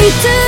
need to